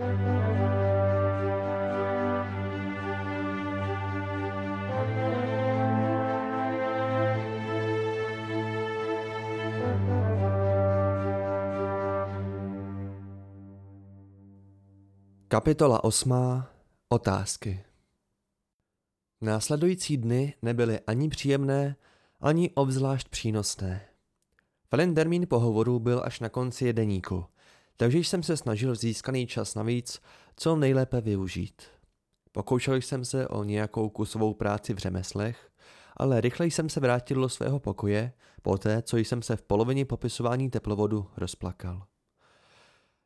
Kapitola 8. Otázky Následující dny nebyly ani příjemné, ani obzvlášť přínosné. Valen termín pohovoru byl až na konci deníku, takže jsem se snažil získaný čas navíc co nejlépe využít. Pokoušel jsem se o nějakou kusovou práci v řemeslech, ale rychleji jsem se vrátil do svého pokoje, poté, co jsem se v polovině popisování teplovodu rozplakal.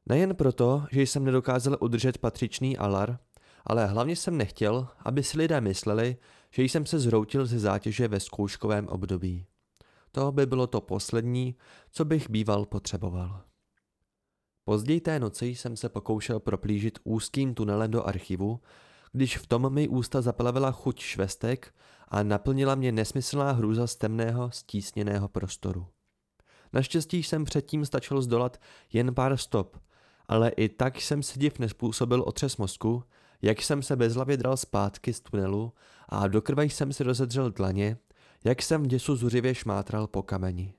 Nejen proto, že jsem nedokázal udržet patřičný alar, ale hlavně jsem nechtěl, aby si lidé mysleli, že jsem se zhroutil ze zátěže ve zkouškovém období. To by bylo to poslední, co bych býval potřeboval. Později té noci jsem se pokoušel proplížit úzkým tunelem do archivu, když v tom mi ústa zaplavila chuť švestek a naplnila mě nesmyslná hrůza z temného, stísněného prostoru. Naštěstí jsem předtím stačil zdolat jen pár stop, ale i tak jsem si div nespůsobil otřes mozku, jak jsem se bezhlavě dral zpátky z tunelu a do krve jsem si rozedřel dlaně, jak jsem v děsu zuřivě šmátral po kameni.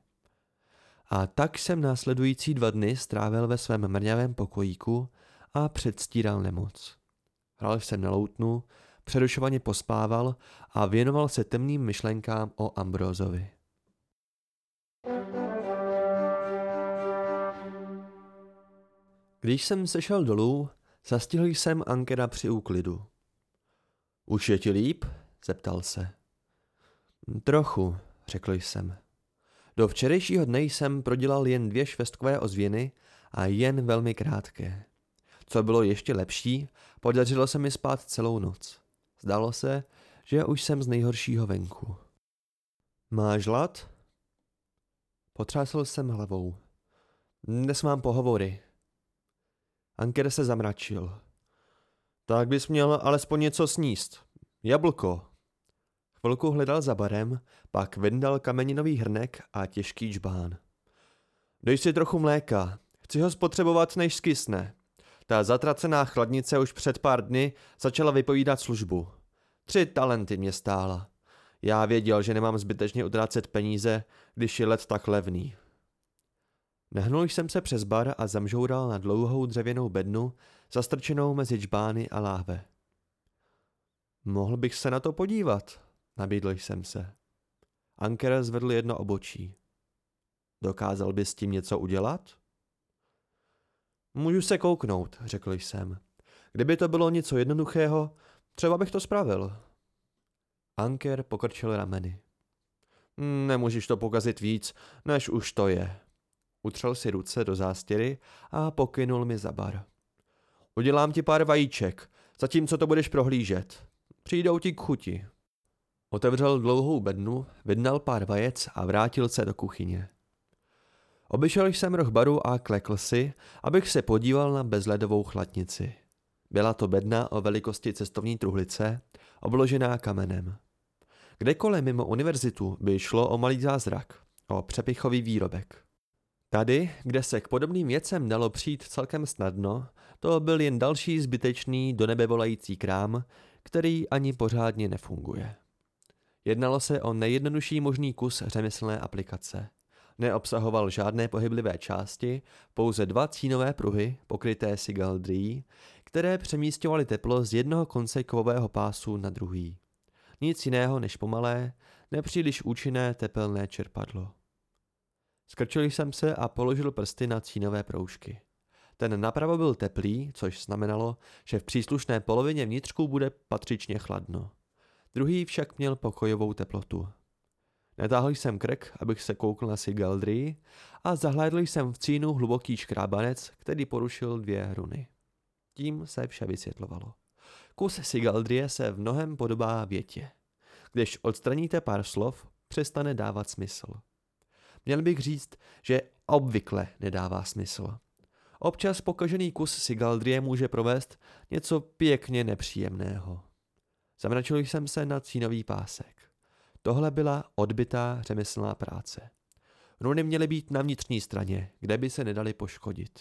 A tak jsem následující dva dny strávil ve svém mrňavém pokojíku a předstíral nemoc. Hrál jsem na loutnu, přerušovaně pospával a věnoval se temným myšlenkám o Ambrozovi. Když jsem sešel dolů, zastihl jsem Ankera při úklidu. Už je ti líp? zeptal se. Trochu, řekl jsem. Do včerejšího dne jsem prodělal jen dvě švestkové ozvěny a jen velmi krátké. Co bylo ještě lepší, podařilo se mi spát celou noc. Zdálo se, že už jsem z nejhoršího venku. Máš hlad? Potřásl jsem hlavou. Dnes mám pohovory. Anker se zamračil. Tak bys měl alespoň něco sníst. Jablko. Chvilku hledal za barem, pak vyndal kameninový hrnek a těžký čbán. Dej si trochu mléka. Chci ho spotřebovat, než skysne. Ta zatracená chladnice už před pár dny začala vypovídat službu. Tři talenty mě stála. Já věděl, že nemám zbytečně utrácet peníze, když je let tak levný. Nehnul jsem se přes bar a zamžoural na dlouhou dřevěnou bednu, zastrčenou mezi čbány a láhve. Mohl bych se na to podívat, nabídl jsem se. Anker zvedl jedno obočí. Dokázal bys s tím něco udělat? Můžu se kouknout, řekl jsem. Kdyby to bylo něco jednoduchého, třeba bych to spravil. Anker pokrčil rameny. Nemůžeš to pokazit víc, než už to je. Utřel si ruce do zástěry a pokynul mi za bar. Udělám ti pár vajíček, zatímco to budeš prohlížet. Přijdou ti k chuti. Otevřel dlouhou bednu, vydnal pár vajec a vrátil se do kuchyně. Obyšel jsem roh baru a klekl si, abych se podíval na bezledovou chladnici. Byla to bedna o velikosti cestovní truhlice, obložená kamenem. Kdekoliv mimo univerzitu by šlo o malý zázrak, o přepichový výrobek. Tady, kde se k podobným věcem dalo přijít celkem snadno, to byl jen další zbytečný do nebe volající krám, který ani pořádně nefunguje. Jednalo se o nejjednodušší možný kus řemeslné aplikace. Neobsahoval žádné pohyblivé části, pouze dva cínové pruhy, pokryté sigaldrií, které přemístěvaly teplo z jednoho konce kovového pásu na druhý. Nic jiného než pomalé, nepříliš účinné tepelné čerpadlo. Skrčil jsem se a položil prsty na cínové proužky. Ten napravo byl teplý, což znamenalo, že v příslušné polovině vnitřku bude patřičně chladno. Druhý však měl pokojovou teplotu. Netáhl jsem krk, abych se koukl na Sigaldrii a zahlédl jsem v cínu hluboký škrábanec, který porušil dvě hruny. Tím se vše vysvětlovalo. Kus Sigaldrie se v mnohem podobá větě. Když odstraníte pár slov, přestane dávat smysl. Měl bych říct, že obvykle nedává smysl. Občas pokažený kus Sigaldrie může provést něco pěkně nepříjemného. Zamračil jsem se na cínový pásek. Tohle byla odbitá řemeslná práce. Runy měly být na vnitřní straně, kde by se nedali poškodit.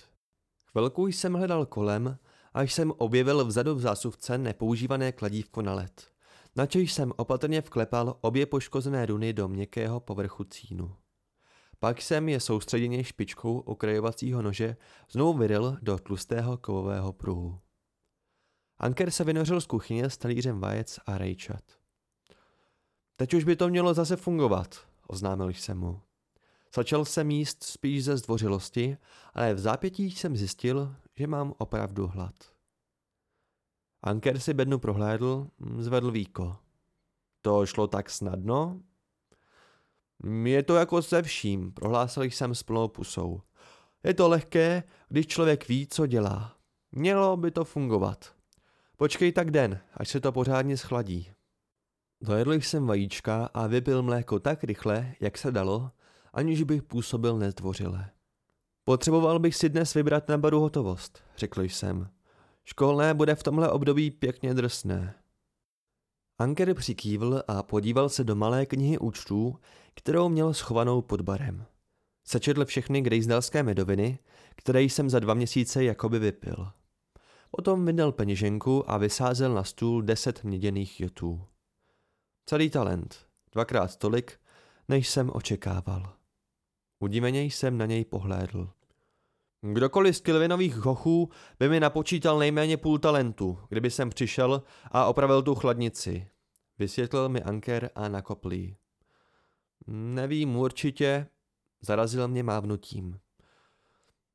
Chvilku jsem hledal kolem až jsem objevil vzadu v zásuvce nepoužívané kladívko na led. Načež jsem opatrně vklepal obě poškozené runy do měkkého povrchu cínu. Pak jsem je soustředěně špičkou okrajovacího nože znovu vyril do tlustého kovového pruhu. Anker se vynořil z kuchyně s talířem vajec a rejčat. Teď už by to mělo zase fungovat, oznámil jsem mu. Začal jsem jíst spíš ze zdvořilosti, ale v zápětí jsem zjistil, že mám opravdu hlad. Anker si bednu prohlédl, zvedl víko. To šlo tak snadno? Je to jako se vším, prohlásil jsem s plnou pusou. Je to lehké, když člověk ví, co dělá. Mělo by to fungovat. Počkej tak den, až se to pořádně schladí. Dojedl jsem vajíčka a vypil mléko tak rychle, jak se dalo, aniž bych působil nezdvořile. Potřeboval bych si dnes vybrat na baru hotovost, řekl jsem. Školné bude v tomhle období pěkně drsné. Anker přikývl a podíval se do malé knihy účtů, kterou měl schovanou pod barem. Sečetl všechny grejzdalské medoviny, které jsem za dva měsíce jakoby vypil. Potom vydal peněženku a vysázel na stůl deset měděných jotů. Celý talent, dvakrát tolik, než jsem očekával. Udiveně jsem na něj pohlédl. Kdokoliv z Kilvinových hochů by mi napočítal nejméně půl talentu, kdyby jsem přišel a opravil tu chladnici. Vysvětlil mi Anker a nakoplý. Nevím určitě, zarazil mě mávnutím.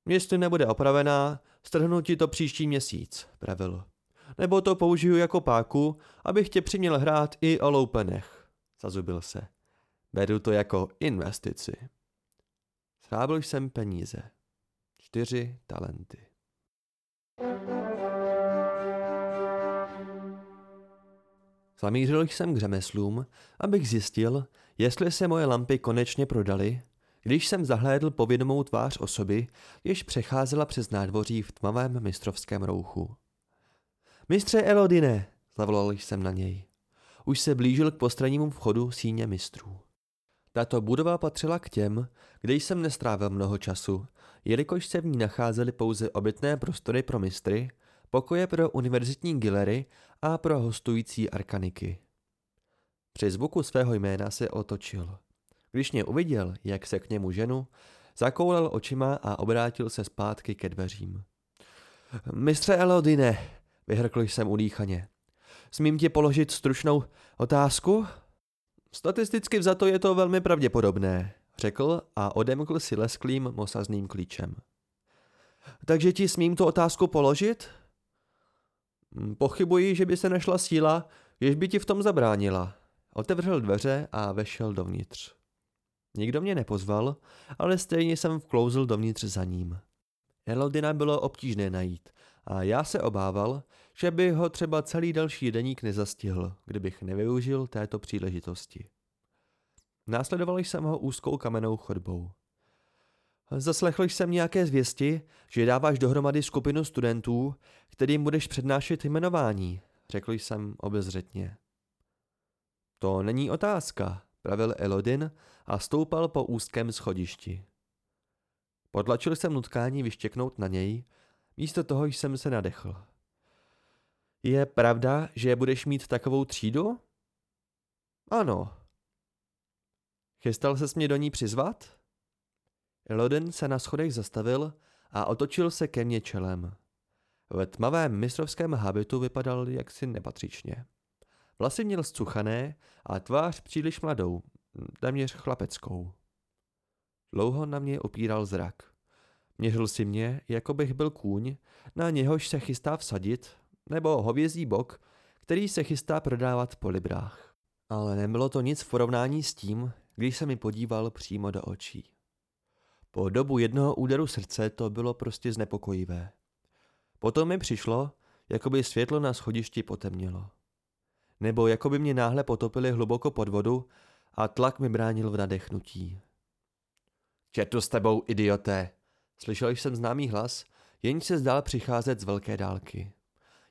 Jestli nebude opravená, strhnu ti to příští měsíc, pravil. Nebo to použiju jako páku, abych tě přiměl hrát i o loupenech, zazubil se. Beru to jako investici. Schrábil jsem peníze. Čtyři talenty. Zamířil jsem k řemeslům, abych zjistil, jestli se moje lampy konečně prodaly, když jsem zahlédl povědomou tvář osoby, jež přecházela přes nádvoří v tmavém mistrovském rouchu. Mistře Elodine, zavolal jsem na něj. Už se blížil k postrannímu vchodu síně mistrů. Tato budova patřila k těm, kde jsem nestrávil mnoho času, jelikož se v ní nacházely pouze obytné prostory pro mistry, pokoje pro univerzitní gilery a pro hostující arkaniky. Při zvuku svého jména se otočil. Když mě uviděl, jak se k němu ženu, zakoulal očima a obrátil se zpátky ke dveřím. Mistře Elodine, vyhrkl jsem udýchaně. Smím ti položit stručnou otázku? Statisticky vzato je to velmi pravděpodobné, řekl a odemkl si lesklým mosazným klíčem. Takže ti smím tu otázku položit? Hm, pochybuji, že by se našla síla, jež by ti v tom zabránila. Otevřel dveře a vešel dovnitř. Nikdo mě nepozval, ale stejně jsem vklouzl dovnitř za ním. Elodina bylo obtížné najít a já se obával, že by ho třeba celý další deník nezastihl, kdybych nevyužil této příležitosti. Následoval jsem ho úzkou kamennou chodbou. Zaslechl jsem nějaké zvěsti, že dáváš dohromady skupinu studentů, kterým budeš přednášet jmenování, řekl jsem obezřetně. To není otázka, pravil Elodin a stoupal po úzkém schodišti. Podlačil jsem nutkání vyštěknout na něj, místo toho jsem se nadechl. Je pravda, že budeš mít takovou třídu? Ano. Chystal ses mě do ní přizvat? Eloden se na schodech zastavil a otočil se ke mně čelem. Ve tmavém mistrovském habitu vypadal jaksi nepatřičně. Vlasy měl zcuchané a tvář příliš mladou, téměř chlapeckou. Dlouho na mě opíral zrak. Měřil si mě, jako bych byl kůň, na něhož se chystá vsadit, nebo hovězí bok, který se chystá prodávat po librách. Ale nebylo to nic v porovnání s tím, když se mi podíval přímo do očí. Po dobu jednoho úderu srdce to bylo prostě znepokojivé. Potom mi přišlo, jako by světlo na schodišti potemnělo. Nebo jako by mě náhle potopili hluboko pod vodu a tlak mi bránil v nadechnutí. Četu s tebou, idioté! Slyšel jsem známý hlas, jenž se zdál přicházet z velké dálky.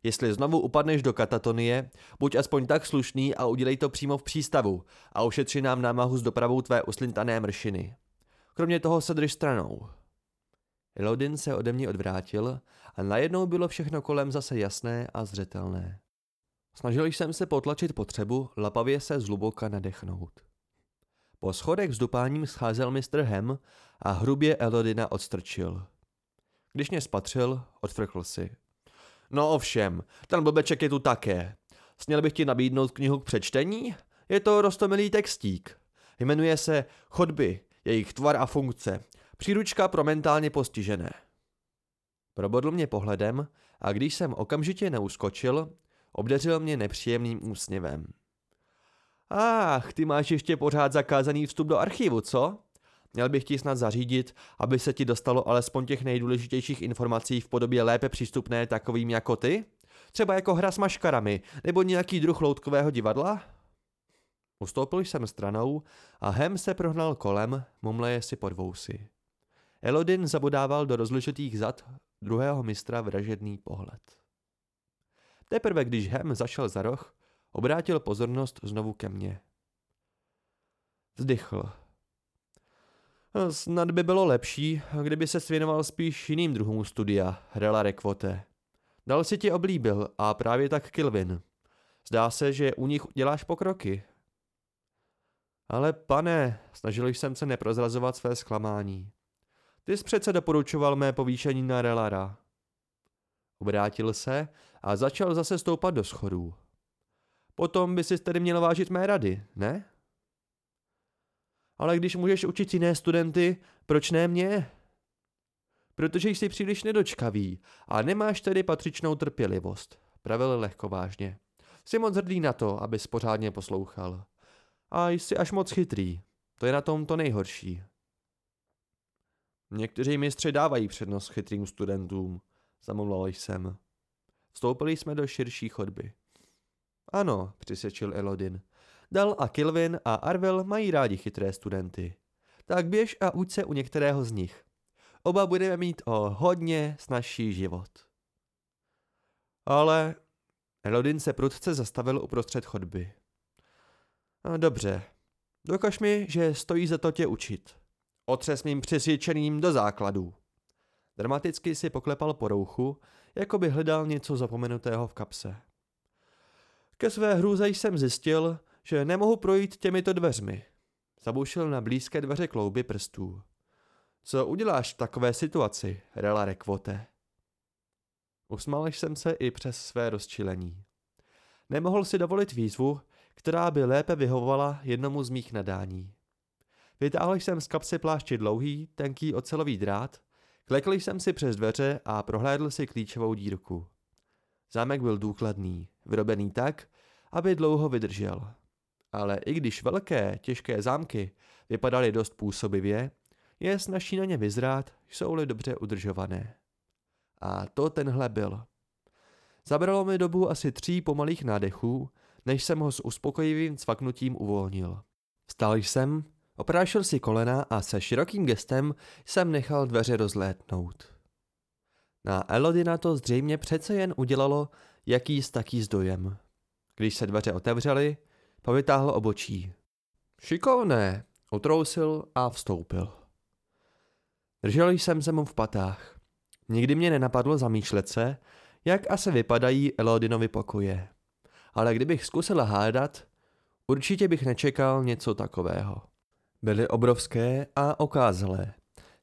Jestli znovu upadneš do katatonie, buď aspoň tak slušný a udělej to přímo v přístavu a ušetři nám námahu s dopravou tvé uslintané mršiny. Kromě toho se drž stranou. Elodin se ode mě odvrátil a najednou bylo všechno kolem zase jasné a zřetelné. Snažil jsem se potlačit potřebu lapavě se zluboka nadechnout. Po schodech s dupáním scházel mistr Hem a hrubě Elodina odstrčil. Když mě spatřil, odfrkl si. No ovšem, ten blbeček je tu také. Směl bych ti nabídnout knihu k přečtení? Je to rostomilý textík. Jmenuje se Chodby, jejich tvar a funkce. Příručka pro mentálně postižené. Probodl mě pohledem a když jsem okamžitě neuskočil, obdařil mě nepříjemným úsměvem. Ach, ty máš ještě pořád zakázaný vstup do archivu, co? Měl bych ti snad zařídit, aby se ti dostalo alespoň těch nejdůležitějších informací v podobě lépe přístupné takovým jako ty? Třeba jako hra s maškarami, nebo nějaký druh loutkového divadla? Ustoupil jsem stranou a Hem se prohnal kolem, mumleje si pod vousy. Elodin zabodával do rozložitých zad druhého mistra vražedný pohled. Teprve když Hem zašel za roh, obrátil pozornost znovu ke mně. Vzdychl. Snad by bylo lepší, kdyby se svěnoval spíš jiným druhům studia, Rela Rekvote. Dal si ti oblíbil a právě tak Kilvin. Zdá se, že u nich děláš pokroky. Ale pane, snažil jsem se neprozrazovat své zklamání. Ty jsi přece doporučoval mé povýšení na Relara. Obrátil se a začal zase stoupat do schodů. Potom by si tedy měl vážit mé rady, ne? Ale když můžeš učit jiné studenty, proč ne mě? Protože jsi příliš nedočkavý a nemáš tedy patřičnou trpělivost, pravil lehko vážně. Jsi moc hrdý na to, abys pořádně poslouchal. A jsi až moc chytrý. To je na tom to nejhorší. Někteří mistři dávají přednost chytrým studentům, zamluvil jsem. Vstoupili jsme do širší chodby. Ano, přisvědčil Elodin. Dal a Kilvin a Arvel mají rádi chytré studenty. Tak běž a uč se u některého z nich. Oba budeme mít o hodně snažší život. Ale Elodin se prudce zastavil uprostřed chodby. Dobře, dokaž mi, že stojí za to tě učit. Otřes mým přesvědčeným do základů. Dramaticky si poklepal po rouchu, jako by hledal něco zapomenutého v kapse. Ke své hrůze jsem zjistil, že nemohu projít těmito dveřmi. Zaboušil na blízké dveře klouby prstů. Co uděláš v takové situaci, Rela Rekvote? Usmál jsem se i přes své rozčilení. Nemohl si dovolit výzvu, která by lépe vyhovovala jednomu z mých nadání. Vytáhl jsem z kapsy pláště dlouhý, tenký ocelový drát, klekl jsem si přes dveře a prohlédl si klíčovou dírku. Zámek byl důkladný, vyrobený tak, aby dlouho vydržel. Ale i když velké, těžké zámky vypadaly dost působivě, je snažší na ně vyzrát, jsou-li dobře udržované. A to tenhle byl. Zabralo mi dobu asi tří pomalých nádechů, než jsem ho s uspokojivým cvaknutím uvolnil. Vstal jsem, oprášil si kolena a se širokým gestem jsem nechal dveře rozlétnout. Na Elodina to zřejmě přece jen udělalo jaký taký dojem. Když se dveře otevřely, povytáhl obočí. Šikovné, utrousil a vstoupil. Držel jsem se mu v patách. Nikdy mě nenapadlo zamýšlet se, jak asi vypadají Elodinovi pokoje. Ale kdybych zkusil hádat, určitě bych nečekal něco takového. Byly obrovské a okázalé,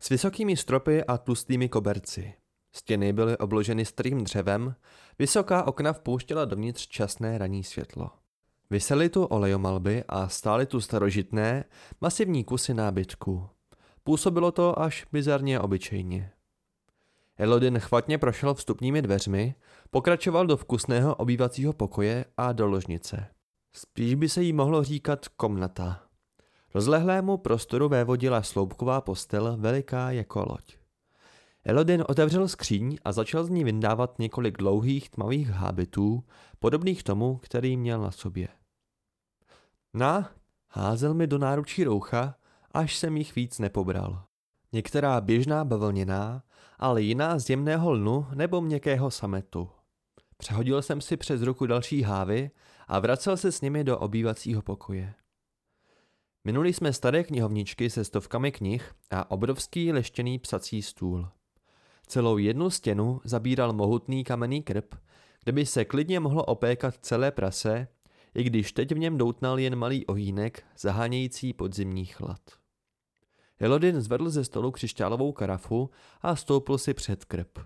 s vysokými stropy a tlustými koberci. Stěny byly obloženy starým dřevem, vysoká okna vpouštěla dovnitř časné ranní světlo. Vysely tu olejomalby a stály tu starožitné, masivní kusy nábytku. Působilo to až bizarně obyčejně. Elodin chvatně prošel vstupními dveřmi, pokračoval do vkusného obývacího pokoje a do ložnice. Spíš by se jí mohlo říkat komnata. Rozlehlému prostoru vévodila sloupková postel veliká jako loď. Elodin otevřel skříň a začal z ní vyndávat několik dlouhých tmavých hábitů, podobných tomu, který měl na sobě. Na, házel mi do náručí roucha, až jsem jich víc nepobral. Některá běžná bavlněná, ale jiná z jemného lnu nebo měkkého sametu. Přehodil jsem si přes ruku další hávy a vracel se s nimi do obývacího pokoje. Minuli jsme staré knihovničky se stovkami knih a obrovský leštěný psací stůl. Celou jednu stěnu zabíral mohutný kamenný krb, kde by se klidně mohlo opékat celé prase, i když teď v něm doutnal jen malý ohýnek, zahánějící podzimní chlad. Elodin zvedl ze stolu křišťálovou karafu a stoupil si před krb.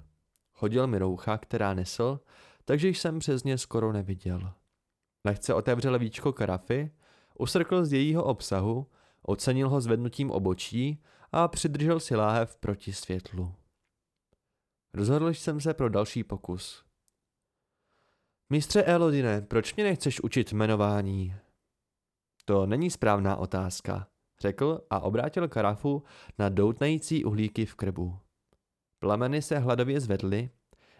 Hodil mi roucha, která nesl, takže jsem přes ně skoro neviděl. Lehce otevřel víčko karafy, usrkl z jejího obsahu, ocenil ho zvednutím obočí a přidržel si láhev proti světlu. Rozhodl jsem se pro další pokus. Mistře Elodine, proč mě nechceš učit jmenování? To není správná otázka, řekl a obrátil karafu na doutnající uhlíky v krbu. Plameny se hladově zvedly,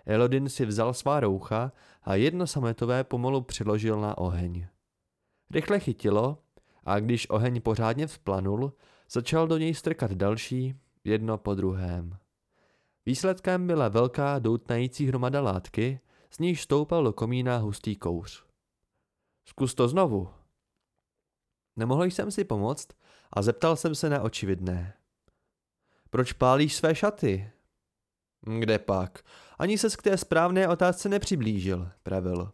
Elodin si vzal svá roucha a jedno sametové pomalu přiložil na oheň. Rychle chytilo a když oheň pořádně vzplanul, začal do něj strkat další, jedno po druhém. Výsledkem byla velká doutnající hromada látky, z níž stoupal do komína hustý kouř. Zkus to znovu. Nemohl jsem si pomoct a zeptal jsem se na očividné. Proč pálíš své šaty? Kde pak? Ani se k té správné otázce nepřiblížil, pravil.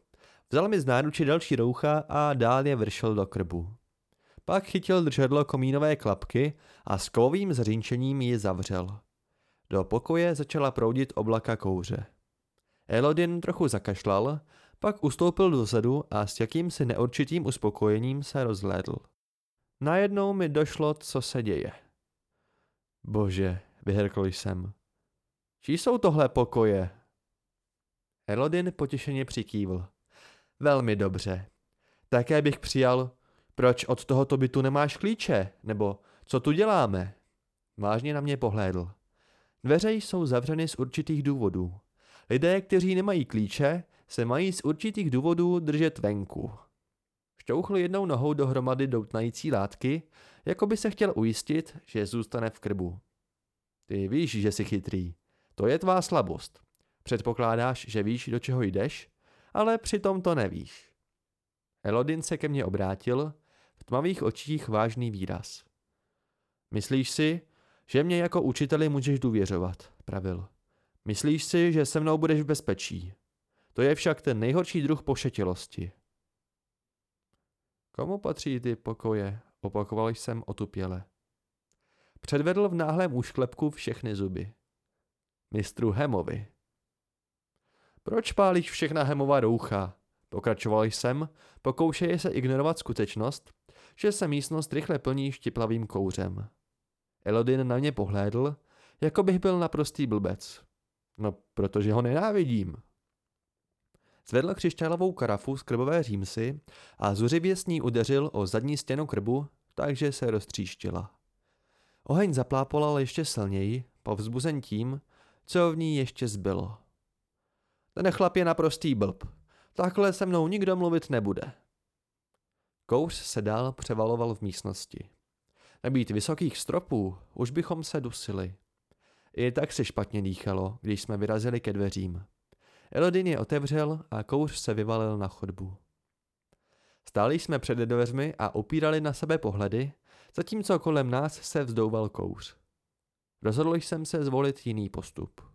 Vzal mi z náruče další roucha a dál je vršel do krbu. Pak chytil držadlo komínové klapky a s kovovým zřínčením ji zavřel. Do pokoje začala proudit oblaka kouře. Elodin trochu zakašlal, pak ustoupil dozadu a s jakýmsi neurčitým uspokojením se rozhlédl. Najednou mi došlo, co se děje. Bože, vyhrkl jsem. Čí jsou tohle pokoje? Elodin potěšeně přikývl. Velmi dobře. Také bych přijal, proč od tohoto bytu nemáš klíče, nebo co tu děláme? Vážně na mě pohlédl. Dveře jsou zavřeny z určitých důvodů. Lidé, kteří nemají klíče, se mají z určitých důvodů držet venku. Šťouchl jednou nohou dohromady doutnající látky, jako by se chtěl ujistit, že zůstane v krbu. Ty víš, že jsi chytrý. To je tvá slabost. Předpokládáš, že víš, do čeho jdeš, ale přitom to nevíš. Elodin se ke mně obrátil, v tmavých očích vážný výraz. Myslíš si, že mě jako učiteli můžeš důvěřovat, pravil. Myslíš si, že se mnou budeš v bezpečí. To je však ten nejhorší druh pošetilosti. Komu patří ty pokoje? Opakoval jsem otupěle. Předvedl v náhlém úšklepku všechny zuby. Mistru Hemovi. Proč pálíš všechna Hemova roucha? Pokračoval jsem, pokoušeje se ignorovat skutečnost, že se místnost rychle plní štiplavým kouřem. Elodin na mě pohlédl, jako bych byl naprostý blbec. No, protože ho nenávidím. Zvedl křišťálovou karafu z krbové římsy a zuřivě s ní udeřil o zadní stěnu krbu, takže se roztříštila. Oheň zaplápolal ještě silněji, povzbuzen tím, co v ní ještě zbylo. Ten chlap je naprostý blb. Takhle se mnou nikdo mluvit nebude. Kouř se dál převaloval v místnosti. Nebýt vysokých stropů, už bychom se dusili. I tak se špatně dýchalo, když jsme vyrazili ke dveřím. Elodin je otevřel a kouř se vyvalil na chodbu. Stáli jsme před dveřmi a upírali na sebe pohledy, zatímco kolem nás se vzdouval kouř. Rozhodl jsem se zvolit jiný postup.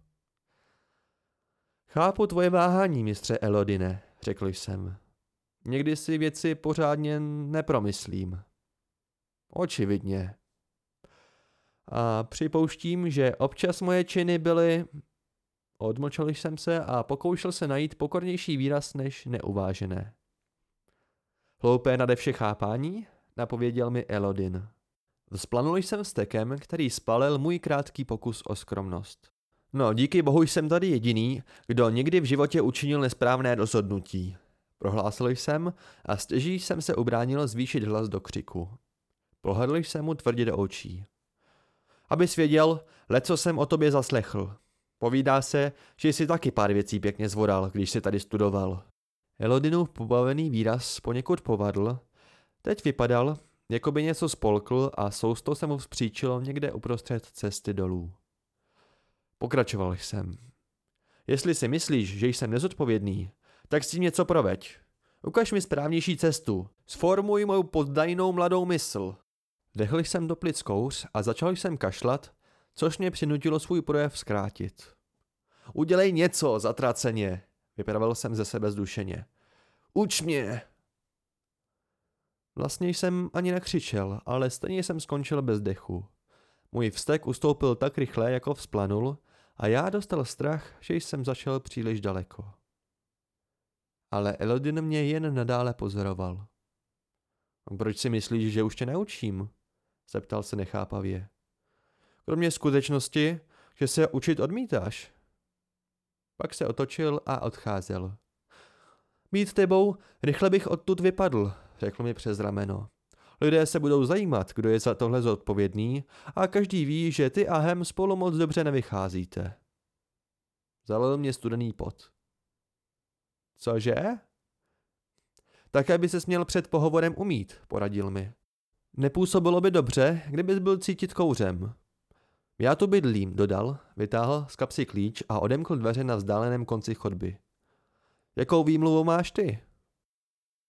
Chápu tvoje váhání, mistře Elodine, řekl jsem. Někdy si věci pořádně nepromyslím. Očividně. A připouštím, že občas moje činy byly... Odmlčel jsem se a pokoušel se najít pokornější výraz než neuvážené. Hloupé nade vše chápání? Napověděl mi Elodin. Vzplanul jsem stekem, který spalil můj krátký pokus o skromnost. No, díky bohu jsem tady jediný, kdo někdy v životě učinil nesprávné rozhodnutí. Prohlásil jsem a stěží jsem se ubránil zvýšit hlas do křiku. Pohledl jsem mu tvrdě do očí. Abys věděl, leco jsem o tobě zaslechl. Povídá se, že jsi taky pár věcí pěkně zvodal, když jsi tady studoval. Elodinův pobavený výraz poněkud povadl. Teď vypadal, jako by něco spolkl a sousto se mu vzpříčilo někde uprostřed cesty dolů. Pokračoval jsem. Jestli si myslíš, že jsem nezodpovědný, tak s tím něco proveď. Ukaž mi správnější cestu. Sformuj mou poddajnou mladou mysl. Dechl jsem do plic kouř a začal jsem kašlat, což mě přinutilo svůj projev zkrátit. Udělej něco, zatraceně, vypravil jsem ze sebe zdušeně. Uč mě! Vlastně jsem ani nekřičel, ale stejně jsem skončil bez dechu. Můj vztek ustoupil tak rychle, jako vzplanul, a já dostal strach, že jsem zašel příliš daleko. Ale Elodin mě jen nadále pozoroval. Proč si myslíš, že už tě neučím? zeptal se nechápavě. Kromě skutečnosti, že se učit odmítáš. Pak se otočil a odcházel. Být tebou, rychle bych odtud vypadl, řekl mi přes rameno. Lidé se budou zajímat, kdo je za tohle zodpovědný a každý ví, že ty a Hem spolu moc dobře nevycházíte. Zalil mě studený pot. Cože? Také by se směl před pohovorem umít, poradil mi. Nepůsobilo by dobře, kdybys byl cítit kouřem. Já tu bydlím, dodal, vytáhl z kapsy klíč a odemkl dveře na vzdáleném konci chodby. Jakou výmluvu máš ty?